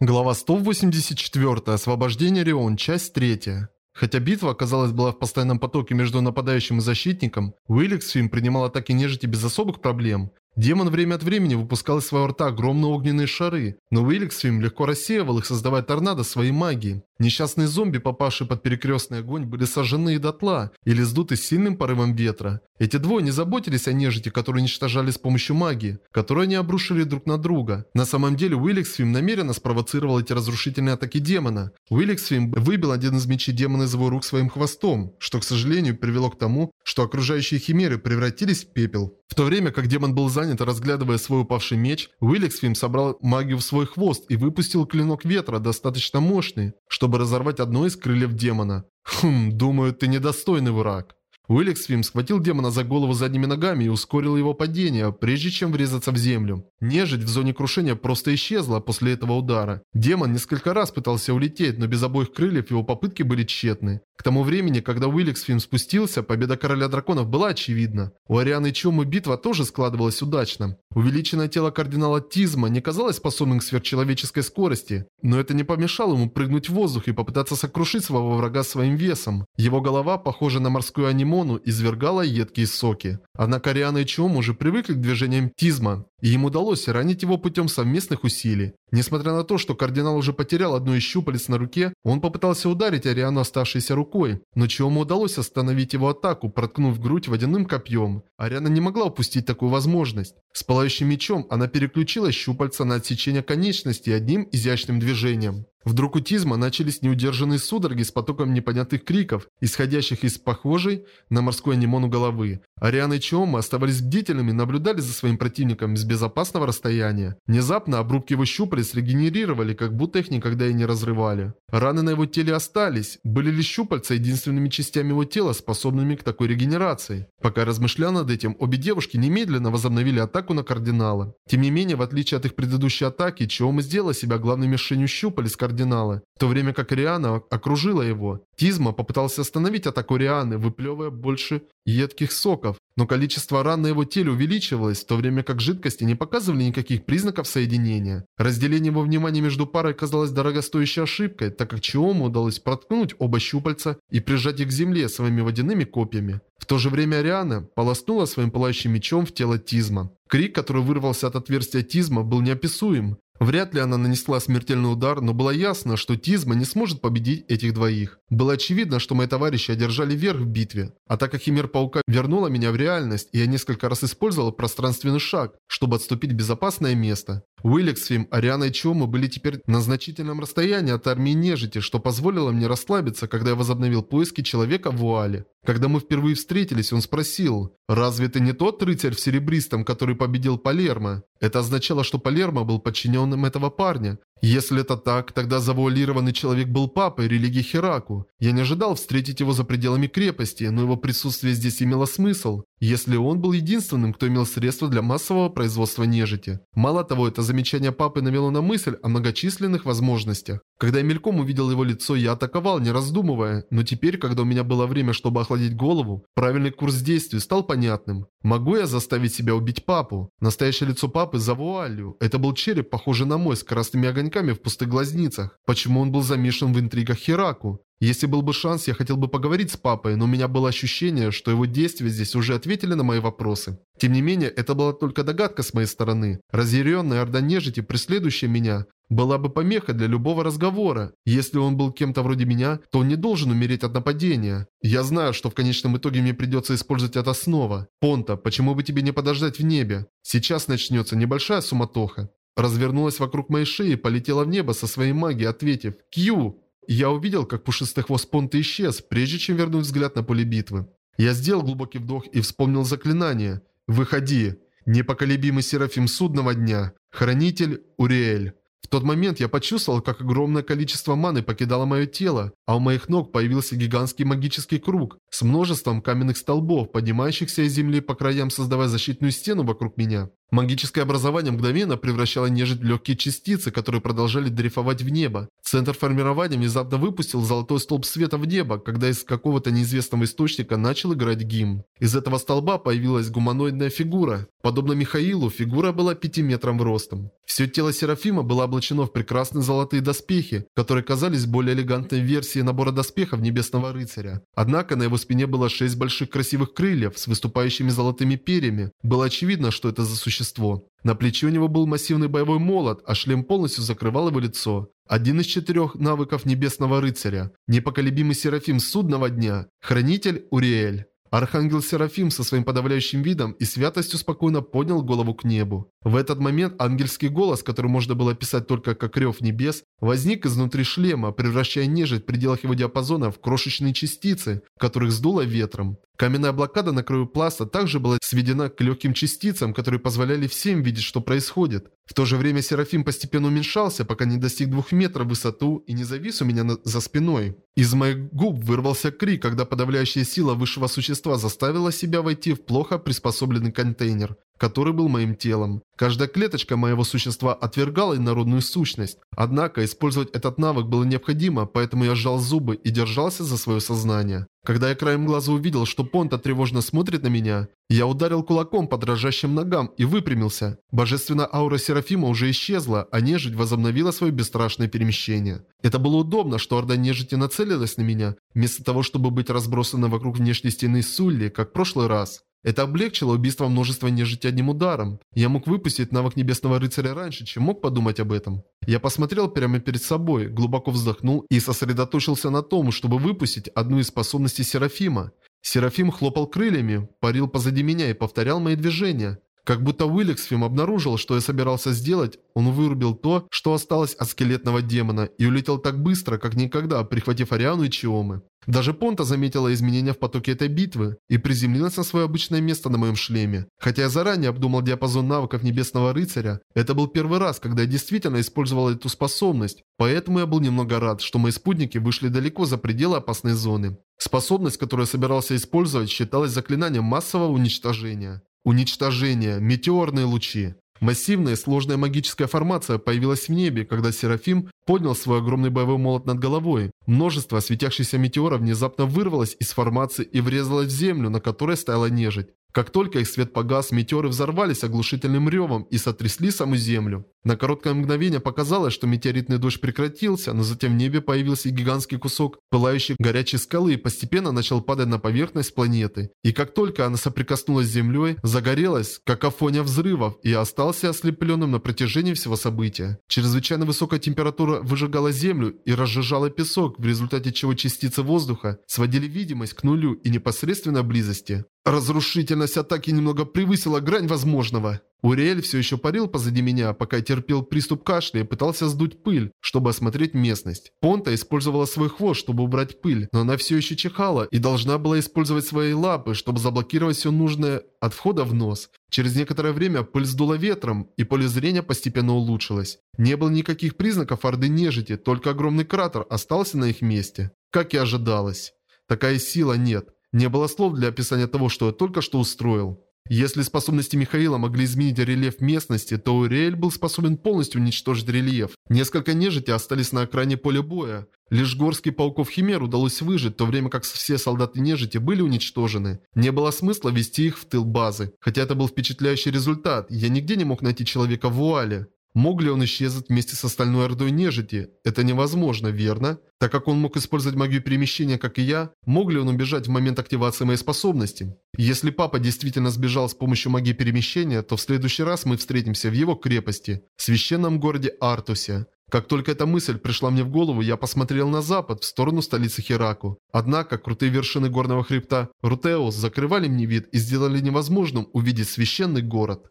Глава 184. Освобождение Рион. Часть 3. Хотя битва, казалось, была в постоянном потоке между нападающим и защитником, Уилликсфим принимал атаки нежити без особых проблем. Демон время от времени выпускал из своего рта огромные огненные шары, но Уилликсфим легко рассеивал их, создавая торнадо своей магией. Несчастные зомби, попавшие под перекрестный огонь, были сожжены дотла или сдуты сильным порывом ветра. Эти двое не заботились о нежити, которую уничтожали с помощью магии, которую они обрушили друг на друга. На самом деле Уилликсфим намеренно спровоцировал эти разрушительные атаки демона. Уилликсфим выбил один из мечей демона из его рук своим хвостом, что, к сожалению, привело к тому, что окружающие химеры превратились в пепел. В то время как демон был занят, разглядывая свой упавший меч, Уилликсфим собрал магию в свой хвост и выпустил клинок ветра, достаточно мощный, чтобы разорвать одно из крыльев демона. Хм, думаю, ты недостойный враг. Уилликсвим схватил демона за голову задними ногами и ускорил его падение, прежде чем врезаться в землю. Нежить в зоне крушения просто исчезла после этого удара. Демон несколько раз пытался улететь, но без обоих крыльев его попытки были тщетны. К тому времени, когда Уилликсфим спустился, победа Короля Драконов была очевидна. У Арианы Чумы битва тоже складывалась удачно. Увеличенное тело кардинала Тизма не казалось способным к сверхчеловеческой скорости, но это не помешало ему прыгнуть в воздух и попытаться сокрушить своего врага своим весом. Его голова, похожая на морскую анимону, извергала едкие соки. Однако Ариана и Чум уже привыкли к движениям Тизма, и им удалось ранить его путем совместных усилий. Несмотря на то, что кардинал уже потерял одну из щупалец на руке, он попытался ударить Ариану оставшейся рукой, но Чиому удалось остановить его атаку, проткнув грудь водяным копьем. Ариана не могла упустить такую возможность. С пылающим мечом она переключила щупальца на отсечение конечности одним изящным движением. Вдруг у Тизма начались неудержанные судороги с потоком непонятных криков, исходящих из похожей на морской анимону головы. Ариана и Чиома оставались бдительными и наблюдали за своим противником с безопасного расстояния. Внезапно обрубки его щупалец регенерировали, как будто их никогда и не разрывали. Раны на его теле остались, были ли щупальца единственными частями его тела, способными к такой регенерации. Пока размышлял над этим, обе девушки немедленно возобновили атаку на кардинала. Тем не менее, в отличие от их предыдущей атаки, Чиома сделала себя главной мишенью щупалец кардинала кардинала, в то время как Риана окружила его. Тизма попытался остановить атаку Рианы, выплевывая больше едких соков, но количество ран на его теле увеличивалось, в то время как жидкости не показывали никаких признаков соединения. Разделение его внимания между парой казалось дорогостоящей ошибкой, так как Чиому удалось проткнуть оба щупальца и прижать их к земле своими водяными копьями. В то же время Ариана полоснула своим пылающим мечом в тело Тизма. Крик, который вырвался от отверстия Тизма, был неописуем. Вряд ли она нанесла смертельный удар, но было ясно, что Тизма не сможет победить этих двоих. Было очевидно, что мои товарищи одержали верх в битве. Атака Химер-паука вернула меня в реальность, и я несколько раз использовал пространственный шаг, чтобы отступить в безопасное место. Уилликсфим, Ариана и Чому были теперь на значительном расстоянии от армии нежити, что позволило мне расслабиться, когда я возобновил поиски человека в вуале. Когда мы впервые встретились, он спросил, «Разве ты не тот рыцарь в серебристом, который победил Палермо?» Это означало, что Палермо был подчиненным этого парня. Если это так, тогда завуалированный человек был папой религии Хераку. Я не ожидал встретить его за пределами крепости, но его присутствие здесь имело смысл, если он был единственным, кто имел средства для массового производства нежити. Мало того, это замечание папы навело на мысль о многочисленных возможностях. Когда я мельком увидел его лицо, я атаковал, не раздумывая, но теперь, когда у меня было время, чтобы охладить голову, правильный курс действий стал понятным. Могу я заставить себя убить папу? Настоящее лицо папы за вуалью. Это был череп, похожий на мой, с красными огоньками в пустых глазницах. Почему он был замешан в интригах Хераку? Если был бы шанс, я хотел бы поговорить с папой, но у меня было ощущение, что его действия здесь уже ответили на мои вопросы. Тем не менее, это была только догадка с моей стороны. Разъяренная орда нежити, преследующая меня, была бы помеха для любого разговора. Если он был кем-то вроде меня, то он не должен умереть от нападения. Я знаю, что в конечном итоге мне придется использовать это снова. Понта, почему бы тебе не подождать в небе? Сейчас начнется небольшая суматоха. Развернулась вокруг моей шеи и полетела в небо со своей магией, ответив «Кью!». Я увидел, как пушистый хвост Понта исчез, прежде чем вернуть взгляд на поле битвы. Я сделал глубокий вдох и вспомнил заклинание. «Выходи! Непоколебимый Серафим Судного Дня! Хранитель Уриэль!» В тот момент я почувствовал, как огромное количество маны покидало мое тело, а у моих ног появился гигантский магический круг с множеством каменных столбов, поднимающихся из земли по краям, создавая защитную стену вокруг меня. Магическое образование мгновенно превращало нежить в легкие частицы, которые продолжали дрейфовать в небо. Центр формирования внезапно выпустил золотой столб света в небо, когда из какого-то неизвестного источника начал играть гимн. Из этого столба появилась гуманоидная фигура. Подобно Михаилу, фигура была 5 метров ростом. Все тело Серафима было облачено в прекрасные золотые доспехи, которые казались более элегантной версией набора доспехов Небесного Рыцаря. Однако на его спине было 6 больших красивых крыльев с выступающими золотыми перьями. Было очевидно, что это за существо. На плече у него был массивный боевой молот, а шлем полностью закрывал его лицо. Один из четырех навыков Небесного Рыцаря. Непоколебимый Серафим Судного Дня. Хранитель Уриэль. Архангел Серафим со своим подавляющим видом и святостью спокойно поднял голову к небу. В этот момент ангельский голос, который можно было описать только как рев небес, возник изнутри шлема, превращая нежить в пределах его диапазона в крошечные частицы, которых сдуло ветром. Каменная блокада на краю пласта также была сведена к легким частицам, которые позволяли всем видеть, что происходит. В то же время Серафим постепенно уменьшался, пока не достиг двух метров в высоту и не завис у меня на... за спиной. Из моих губ вырвался крик, когда подавляющая сила высшего существа заставила себя войти в плохо приспособленный контейнер который был моим телом. Каждая клеточка моего существа отвергала инородную сущность. Однако использовать этот навык было необходимо, поэтому я сжал зубы и держался за свое сознание. Когда я краем глаза увидел, что Понта тревожно смотрит на меня, я ударил кулаком по дрожащим ногам и выпрямился. Божественная аура Серафима уже исчезла, а нежить возобновила свое бесстрашное перемещение. Это было удобно, что орда нежити нацелилась на меня, вместо того, чтобы быть разбросана вокруг внешней стены Сулли, как в прошлый раз. Это облегчило убийство множества нежити одним ударом. Я мог выпустить навык Небесного Рыцаря раньше, чем мог подумать об этом. Я посмотрел прямо перед собой, глубоко вздохнул и сосредоточился на том, чтобы выпустить одну из способностей Серафима. Серафим хлопал крыльями, парил позади меня и повторял мои движения. Как будто Уиллексфим обнаружил, что я собирался сделать, он вырубил то, что осталось от скелетного демона, и улетел так быстро, как никогда, прихватив Ариану и Чиомы. Даже Понта заметила изменения в потоке этой битвы и приземлилась на свое обычное место на моем шлеме. Хотя я заранее обдумал диапазон навыков Небесного Рыцаря, это был первый раз, когда я действительно использовал эту способность, поэтому я был немного рад, что мои спутники вышли далеко за пределы опасной зоны. Способность, которую я собирался использовать, считалась заклинанием массового уничтожения. Уничтожение. Метеорные лучи. Массивная и сложная магическая формация появилась в небе, когда Серафим поднял свой огромный боевой молот над головой. Множество светящихся метеоров внезапно вырвалось из формации и врезалось в землю, на которой стояла нежить. Как только их свет погас, метеоры взорвались оглушительным ревом и сотрясли саму Землю. На короткое мгновение показалось, что метеоритный дождь прекратился, но затем в небе появился гигантский кусок пылающей горячей скалы и постепенно начал падать на поверхность планеты. И как только она соприкоснулась с Землей, загорелась, как афония взрывов, и остался ослепленным на протяжении всего события. Чрезвычайно высокая температура выжигала Землю и разжижала песок, в результате чего частицы воздуха сводили видимость к нулю и непосредственной близости. Разрушительность атаки немного превысила грань возможного. Уриэль все еще парил позади меня, пока я терпел приступ кашля и пытался сдуть пыль, чтобы осмотреть местность. Понта использовала свой хвост, чтобы убрать пыль, но она все еще чихала и должна была использовать свои лапы, чтобы заблокировать все нужное от входа в нос. Через некоторое время пыль сдула ветром, и поле зрения постепенно улучшилось. Не было никаких признаков орды нежити, только огромный кратер остался на их месте. Как и ожидалось. Такая сила нет. Не было слов для описания того, что я только что устроил. Если способности Михаила могли изменить рельеф местности, то Уриэль был способен полностью уничтожить рельеф. Несколько нежити остались на окраине поля боя. Лишь горский пауков Химер удалось выжить, в то время как все солдаты нежити были уничтожены. Не было смысла вести их в тыл базы. Хотя это был впечатляющий результат, я нигде не мог найти человека в вуале. Мог ли он исчезнуть вместе с остальной ордой нежити? Это невозможно, верно? Так как он мог использовать магию перемещения, как и я, мог ли он убежать в момент активации моей способности? Если папа действительно сбежал с помощью магии перемещения, то в следующий раз мы встретимся в его крепости, в священном городе Артусе. Как только эта мысль пришла мне в голову, я посмотрел на запад, в сторону столицы Хераку. Однако, крутые вершины горного хребта Рутеус закрывали мне вид и сделали невозможным увидеть священный город.